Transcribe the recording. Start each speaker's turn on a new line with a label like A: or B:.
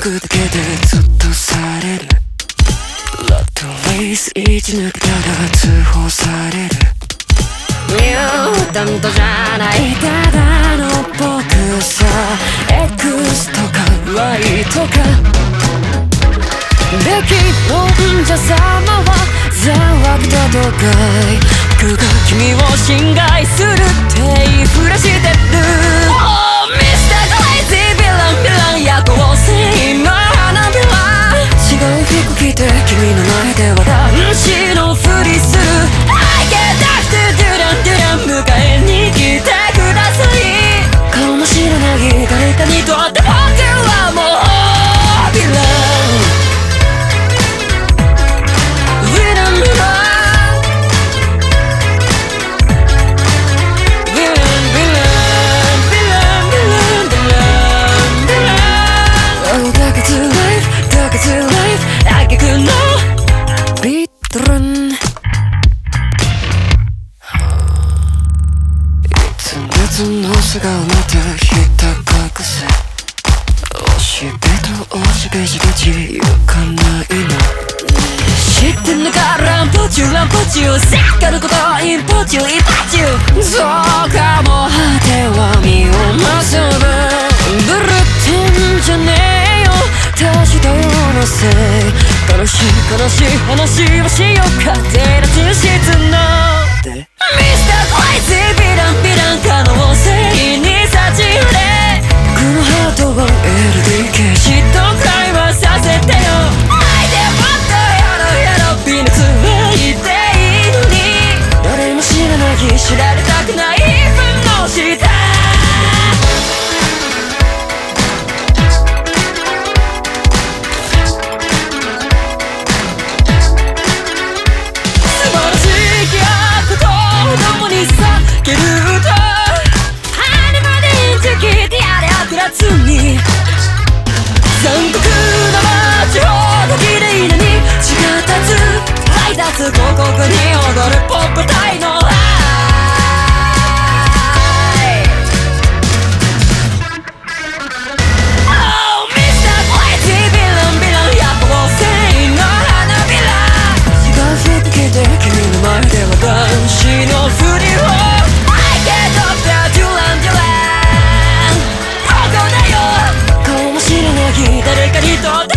A: くだけでずっとされる。ラットレース一抜けたら通報される。ミュータントじゃない。ただの僕さ。X とか Y とか。べき忍者様は。ざわくたとかい。僕が君を侵害する。ってい。ふて君の前では男子夏の素顔またひた隠せ。おしべとおしべしべち行かないの知ってんのかランポチュランポチュせっかることインポチ。ュイパチュそうかも果ては身を結ぶブルってんじゃねえよ。確かようのせい。悲しい悲しい話をしようかて。などう